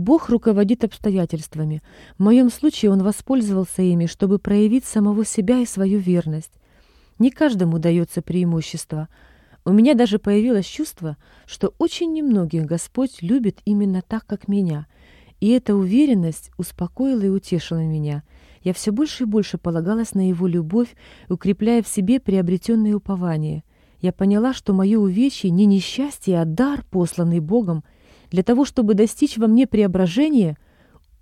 Бог руководит обстоятельствами. В моем случае Он воспользовался ими, чтобы проявить самого себя и свою верность. Не каждому дается преимущество. У меня даже появилось чувство, что очень немногих Господь любит именно так, как меня. И эта уверенность успокоила и утешила меня. Я все больше и больше полагалась на Его любовь, укрепляя в себе приобретенное упование. Я поняла, что мое увечье не несчастье, а дар, посланный Богом, для того, чтобы достичь во мне преображения,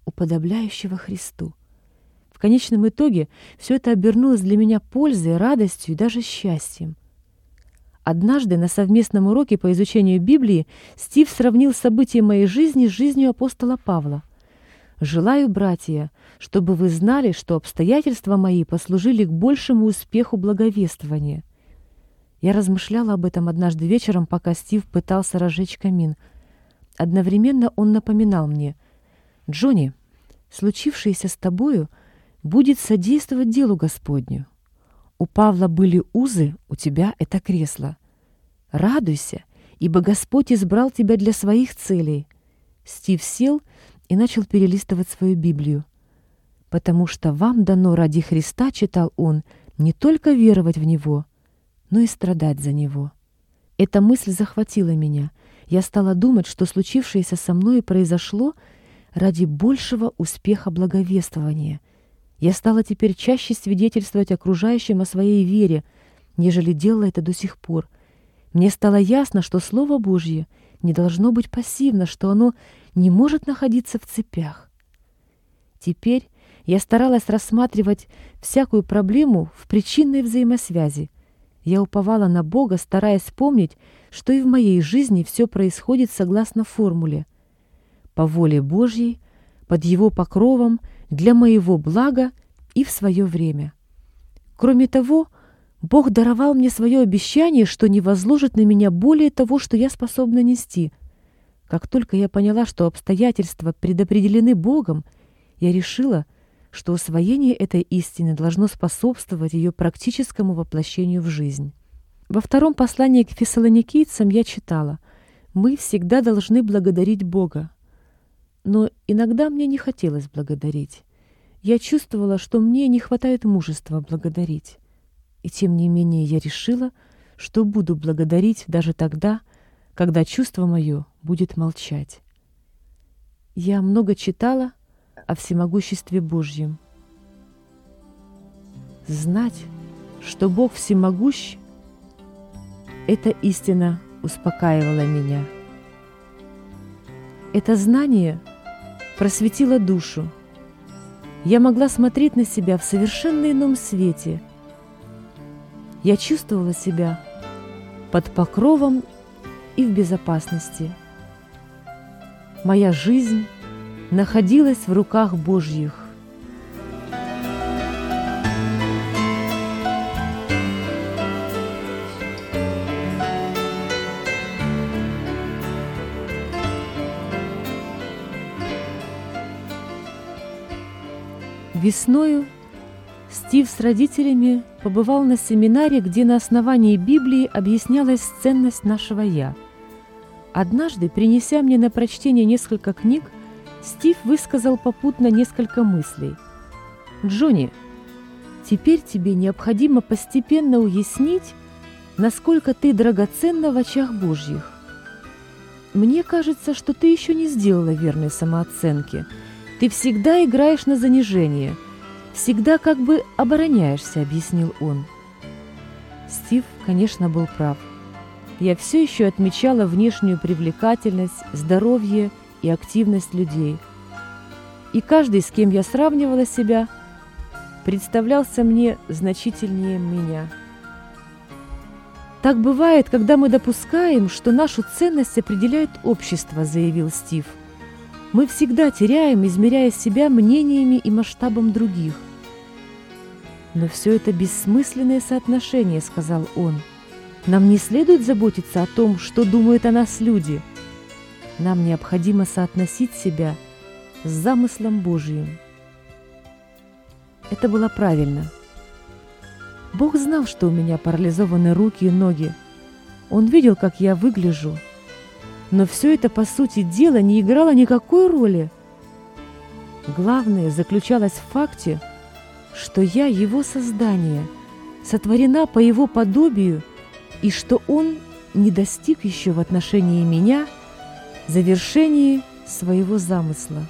уподобляющего Христу. В конечном итоге все это обернулось для меня пользой, радостью и даже счастьем. Однажды на совместном уроке по изучению Библии Стив сравнил события моей жизни с жизнью апостола Павла. «Желаю, братья, чтобы вы знали, что обстоятельства мои послужили к большему успеху благовествования». Я размышляла об этом однажды вечером, пока Стив пытался разжечь камин. Одновременно он напоминал мне, «Джонни, случившееся с тобою будет содействовать делу Господню. У Павла были узы, у тебя это кресло. Радуйся, ибо Господь избрал тебя для своих целей». Стив сел и начал перелистывать свою Библию. «Потому что вам дано ради Христа, — читал он, — не только веровать в Него, но и страдать за Него». Эта мысль захватила меня. Я стала думать, что случившееся со мной произошло ради большего успеха благовествования. Я стала теперь чаще свидетельствовать окружающим о своей вере, нежели делала это до сих пор. Мне стало ясно, что Слово Божье не должно быть пассивно, что оно не может находиться в цепях. Теперь я старалась рассматривать всякую проблему в причинной взаимосвязи. Я уповала на Бога, стараясь помнить, что и в моей жизни все происходит согласно формуле. По воле Божьей, под Его покровом, для моего блага и в свое время. Кроме того, Бог даровал мне свое обещание, что не возложит на меня более того, что я способна нести — как только я поняла, что обстоятельства предопределены Богом, я решила, что усвоение этой истины должно способствовать ее практическому воплощению в жизнь. Во втором послании к фессалоникийцам я читала «Мы всегда должны благодарить Бога». Но иногда мне не хотелось благодарить. Я чувствовала, что мне не хватает мужества благодарить. И тем не менее я решила, что буду благодарить даже тогда, когда чувство мое будет молчать. Я много читала о всемогуществе Божьем. Знать, что Бог всемогущ, эта истина успокаивала меня. Это знание просветило душу. Я могла смотреть на себя в совершенно ином свете. Я чувствовала себя под покровом и в безопасности. Моя жизнь находилась в руках Божьих. Весною Стив с родителями побывал на семинаре, где на основании Библии объяснялась ценность нашего «я». Однажды, принеся мне на прочтение несколько книг, Стив высказал попутно несколько мыслей. «Джонни, теперь тебе необходимо постепенно уяснить, насколько ты драгоценна в очах Божьих. Мне кажется, что ты еще не сделала верной самооценки. Ты всегда играешь на занижение, всегда как бы обороняешься», — объяснил он. Стив, конечно, был прав я все еще отмечала внешнюю привлекательность, здоровье и активность людей. И каждый, с кем я сравнивала себя, представлялся мне значительнее меня. «Так бывает, когда мы допускаем, что нашу ценность определяет общество», — заявил Стив. «Мы всегда теряем, измеряя себя мнениями и масштабом других». «Но все это бессмысленное соотношение», — сказал он. Нам не следует заботиться о том, что думают о нас люди. Нам необходимо соотносить себя с замыслом Божьим. Это было правильно. Бог знал, что у меня парализованы руки и ноги. Он видел, как я выгляжу. Но все это, по сути дела, не играло никакой роли. Главное заключалось в факте, что я его создание, сотворена по его подобию, и что он не достиг еще в отношении меня завершения своего замысла.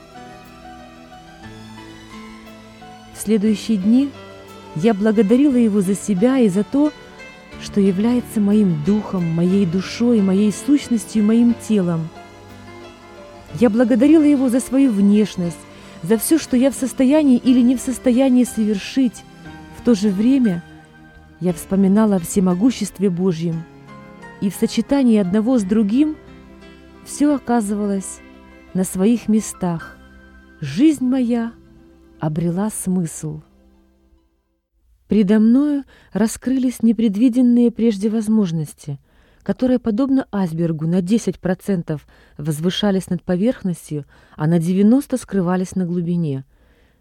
В следующие дни я благодарила его за себя и за то, что является моим духом, моей душой, моей сущностью, моим телом. Я благодарила его за свою внешность, за все, что я в состоянии или не в состоянии совершить. В то же время я вспоминала о всемогуществе Божьем, и в сочетании одного с другим все оказывалось на своих местах. Жизнь моя обрела смысл. Предо мною раскрылись непредвиденные прежде возможности, которые, подобно айсбергу, на 10% возвышались над поверхностью, а на 90% скрывались на глубине.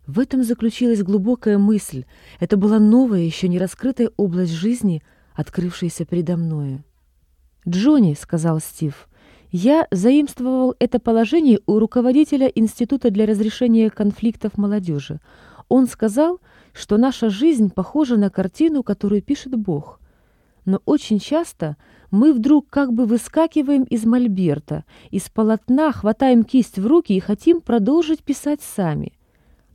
В этом заключилась глубокая мысль. Это была новая, еще не раскрытая область жизни, открывшаяся предо мною. «Джонни», — сказал Стив, — «я заимствовал это положение у руководителя Института для разрешения конфликтов молодежи. Он сказал, что наша жизнь похожа на картину, которую пишет Бог. Но очень часто мы вдруг как бы выскакиваем из мольберта, из полотна, хватаем кисть в руки и хотим продолжить писать сами.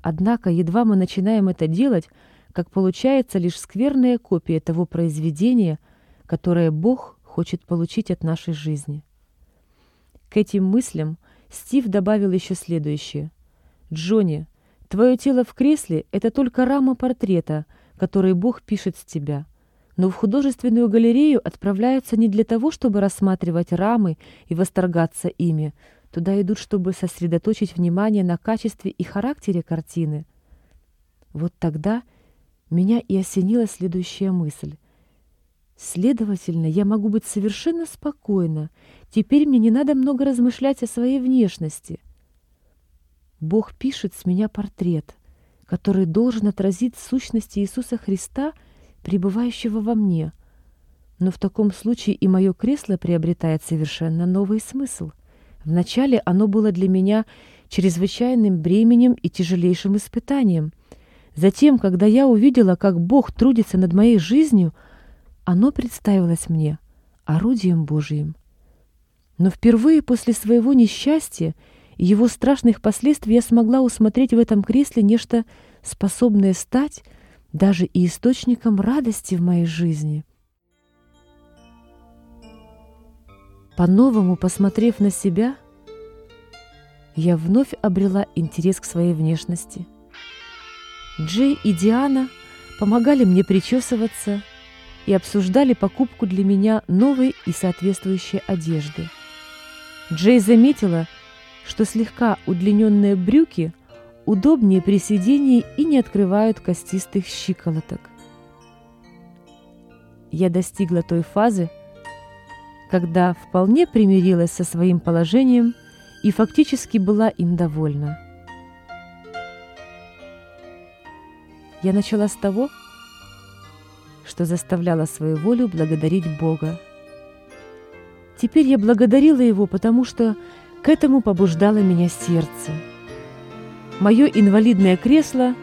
Однако едва мы начинаем это делать, как получается лишь скверная копия того произведения, которое Бог хочет получить от нашей жизни. К этим мыслям Стив добавил еще следующее. «Джонни, Твое тело в кресле — это только рама портрета, который Бог пишет с тебя. Но в художественную галерею отправляются не для того, чтобы рассматривать рамы и восторгаться ими. Туда идут, чтобы сосредоточить внимание на качестве и характере картины. Вот тогда меня и осенила следующая мысль. Следовательно, я могу быть совершенно спокойна. Теперь мне не надо много размышлять о своей внешности — Бог пишет с меня портрет, который должен отразить сущность Иисуса Христа, пребывающего во мне. Но в таком случае и мое кресло приобретает совершенно новый смысл. Вначале оно было для меня чрезвычайным бременем и тяжелейшим испытанием. Затем, когда я увидела, как Бог трудится над моей жизнью, оно представилось мне орудием Божьим. Но впервые после своего несчастья и его страшных последствий я смогла усмотреть в этом кресле нечто, способное стать даже и источником радости в моей жизни. По-новому посмотрев на себя, я вновь обрела интерес к своей внешности. Джей и Диана помогали мне причесываться и обсуждали покупку для меня новой и соответствующей одежды. Джей заметила, что слегка удлиненные брюки удобнее при сидении и не открывают костистых щиколоток. Я достигла той фазы, когда вполне примирилась со своим положением и фактически была им довольна. Я начала с того, что заставляла свою волю благодарить Бога. Теперь я благодарила Его, потому что к этому побуждало меня сердце. Мое инвалидное кресло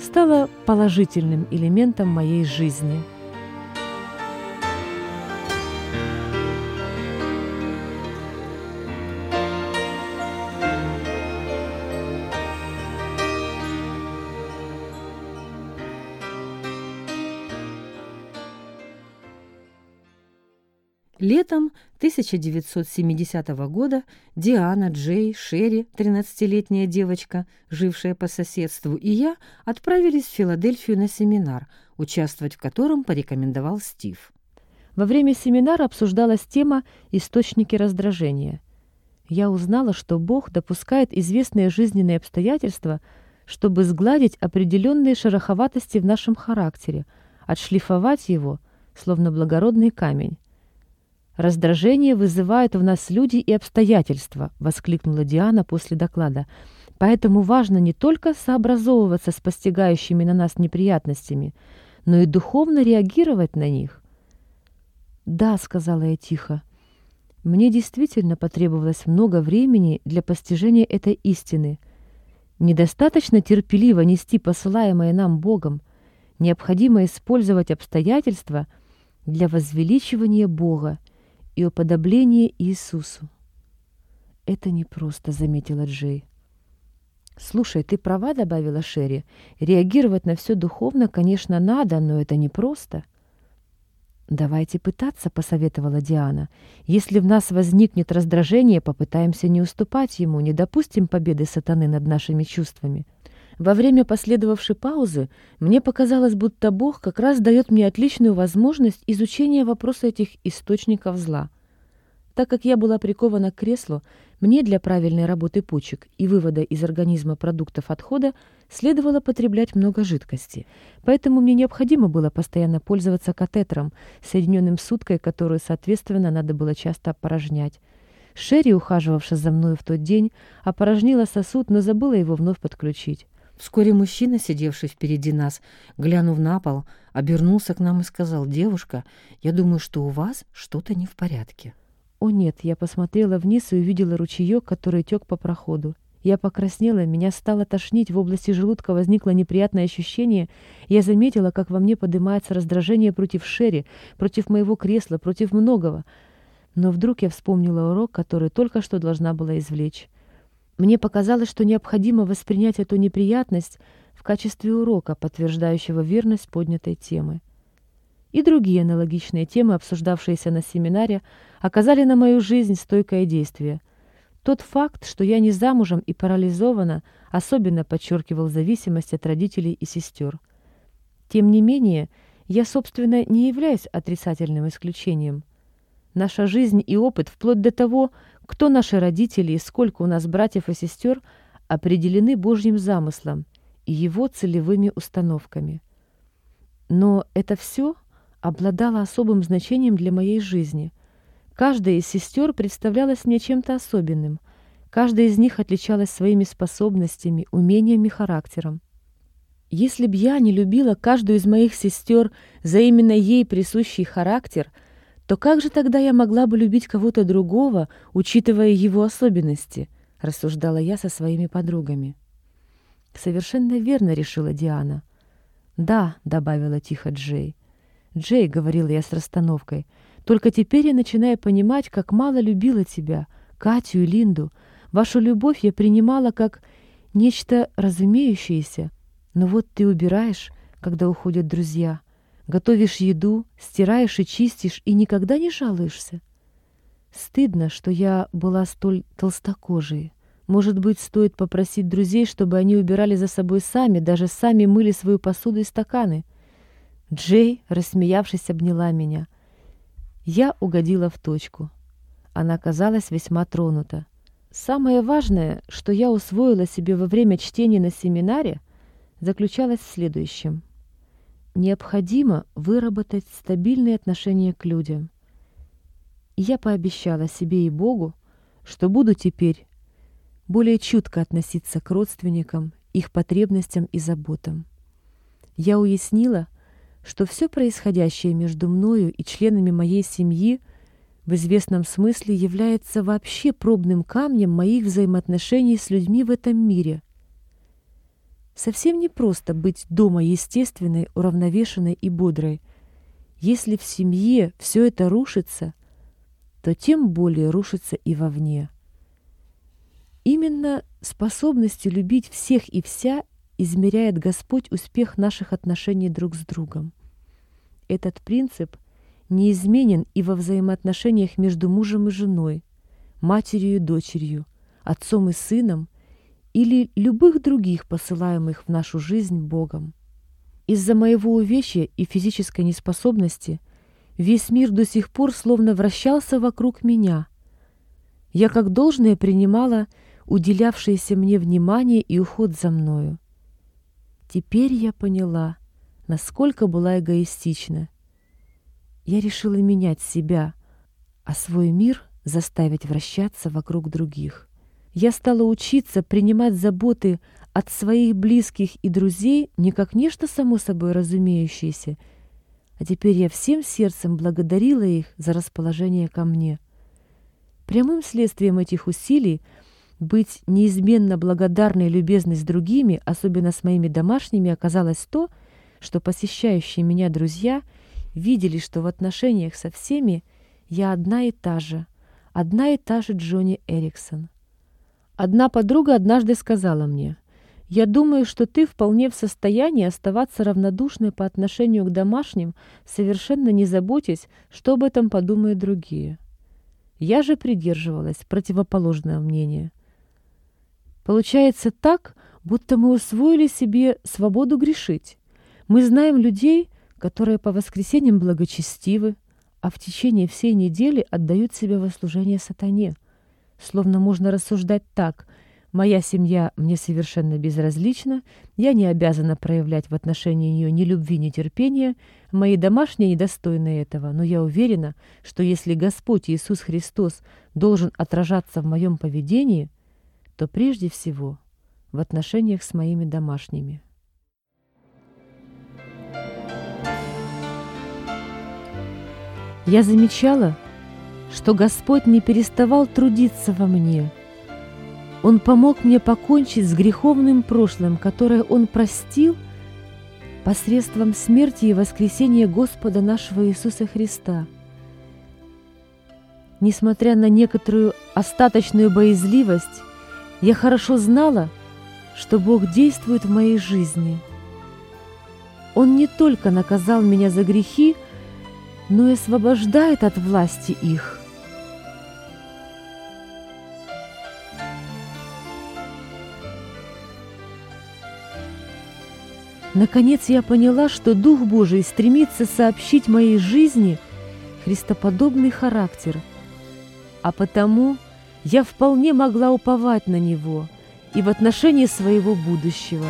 стало положительным элементом моей жизни – Летом 1970 года Диана, Джей, Шерри, 13-летняя девочка, жившая по соседству, и я отправились в Филадельфию на семинар, участвовать в котором порекомендовал Стив. Во время семинара обсуждалась тема «Источники раздражения». Я узнала, что Бог допускает известные жизненные обстоятельства, чтобы сгладить определенные шероховатости в нашем характере, отшлифовать его, словно благородный камень. «Раздражение вызывают в нас люди и обстоятельства», — воскликнула Диана после доклада. «Поэтому важно не только сообразовываться с постигающими на нас неприятностями, но и духовно реагировать на них». «Да», — сказала я тихо, Мне действительно потребовалось много времени для постижения этой истины. Недостаточно терпеливо нести посылаемое нам Богом. Необходимо использовать обстоятельства для возвеличивания Бога и уподобления Иисусу. «Это непросто», — заметила Джей. «Слушай, ты права», — добавила Шерри. «Реагировать на все духовно, конечно, надо, но это непросто». «Давайте пытаться», — посоветовала Диана. «Если в нас возникнет раздражение, попытаемся не уступать ему, не допустим победы сатаны над нашими чувствами». Во время последовавшей паузы мне показалось, будто Бог как раз дает мне отличную возможность изучения вопроса этих источников зла. Так как я была прикована к креслу, мне для правильной работы почек и вывода из организма продуктов отхода следовало потреблять много жидкости. Поэтому мне необходимо было постоянно пользоваться катетером, соединенным с уткой, которую, соответственно, надо было часто опорожнять. Шерри, ухаживавшая за мной в тот день, опорожнила сосуд, но забыла его вновь подключить. Вскоре мужчина, сидевший впереди нас, глянув на пол, обернулся к нам и сказал, «Девушка, я думаю, что у вас что-то не в порядке». О нет, я посмотрела вниз и увидела ручеек, который тек по проходу. Я покраснела, меня стало тошнить, в области желудка возникло неприятное ощущение. Я заметила, как во мне поднимается раздражение против Шерри, против моего кресла, против многого. Но вдруг я вспомнила урок, который только что должна была извлечь. Мне показалось, что необходимо воспринять эту неприятность в качестве урока, подтверждающего верность поднятой темы и другие аналогичные темы, обсуждавшиеся на семинаре, оказали на мою жизнь стойкое действие. Тот факт, что я не замужем и парализована, особенно подчеркивал зависимость от родителей и сестер. Тем не менее, я, собственно, не являюсь отрицательным исключением. Наша жизнь и опыт, вплоть до того, кто наши родители и сколько у нас братьев и сестер, определены Божьим замыслом и его целевыми установками. Но это все обладала особым значением для моей жизни. Каждая из сестер представлялась мне чем-то особенным. Каждая из них отличалась своими способностями, умениями, характером. Если б я не любила каждую из моих сестер за именно ей присущий характер, то как же тогда я могла бы любить кого-то другого, учитывая его особенности, рассуждала я со своими подругами. Совершенно верно решила Диана. Да, добавила тихо Джей. «Джей», — говорила я с расстановкой, — «только теперь я начинаю понимать, как мало любила тебя, Катю и Линду. Вашу любовь я принимала как нечто разумеющееся. Но вот ты убираешь, когда уходят друзья, готовишь еду, стираешь и чистишь, и никогда не жалуешься. Стыдно, что я была столь толстокожей. Может быть, стоит попросить друзей, чтобы они убирали за собой сами, даже сами мыли свою посуду и стаканы». Джей, рассмеявшись, обняла меня. Я угодила в точку. Она казалась весьма тронута. Самое важное, что я усвоила себе во время чтения на семинаре, заключалось в следующем. Необходимо выработать стабильные отношения к людям. Я пообещала себе и Богу, что буду теперь более чутко относиться к родственникам, их потребностям и заботам. Я уяснила, что все происходящее между мною и членами моей семьи в известном смысле является вообще пробным камнем моих взаимоотношений с людьми в этом мире. Совсем не просто быть дома естественной, уравновешенной и бодрой. Если в семье все это рушится, то тем более рушится и вовне. Именно способностью любить всех и вся измеряет Господь успех наших отношений друг с другом. Этот принцип неизменен и во взаимоотношениях между мужем и женой, матерью и дочерью, отцом и сыном или любых других посылаемых в нашу жизнь Богом. Из-за моего увечья и физической неспособности весь мир до сих пор словно вращался вокруг меня. Я как должное принимала уделявшееся мне внимание и уход за мною. Теперь я поняла, насколько была эгоистична. Я решила менять себя, а свой мир заставить вращаться вокруг других. Я стала учиться принимать заботы от своих близких и друзей не как нечто само собой разумеющееся, а теперь я всем сердцем благодарила их за расположение ко мне. Прямым следствием этих усилий быть неизменно благодарной и любезной с другими, особенно с моими домашними, оказалось то, что посещающие меня друзья видели, что в отношениях со всеми я одна и та же, одна и та же Джонни Эриксон. Одна подруга однажды сказала мне, «Я думаю, что ты вполне в состоянии оставаться равнодушной по отношению к домашним, совершенно не заботясь, что об этом подумают другие». Я же придерживалась противоположного мнения. Получается так, будто мы усвоили себе свободу грешить. Мы знаем людей, которые по воскресеньям благочестивы, а в течение всей недели отдают себя во служение сатане. Словно можно рассуждать так. Моя семья мне совершенно безразлична, я не обязана проявлять в отношении нее ни любви, ни терпения, мои домашние недостойны этого, но я уверена, что если Господь Иисус Христос должен отражаться в моем поведении, то прежде всего в отношениях с моими домашними. Я замечала, что Господь не переставал трудиться во мне. Он помог мне покончить с греховным прошлым, которое Он простил посредством смерти и воскресения Господа нашего Иисуса Христа. Несмотря на некоторую остаточную боязливость, я хорошо знала, что Бог действует в моей жизни. Он не только наказал меня за грехи, но и освобождает от власти их. Наконец я поняла, что Дух Божий стремится сообщить моей жизни христоподобный характер, а потому я вполне могла уповать на Него и в отношении своего будущего.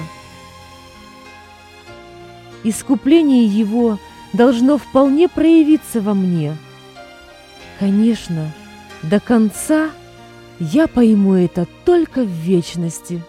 Искупление Его – должно вполне проявиться во мне. Конечно, до конца я пойму это только в вечности.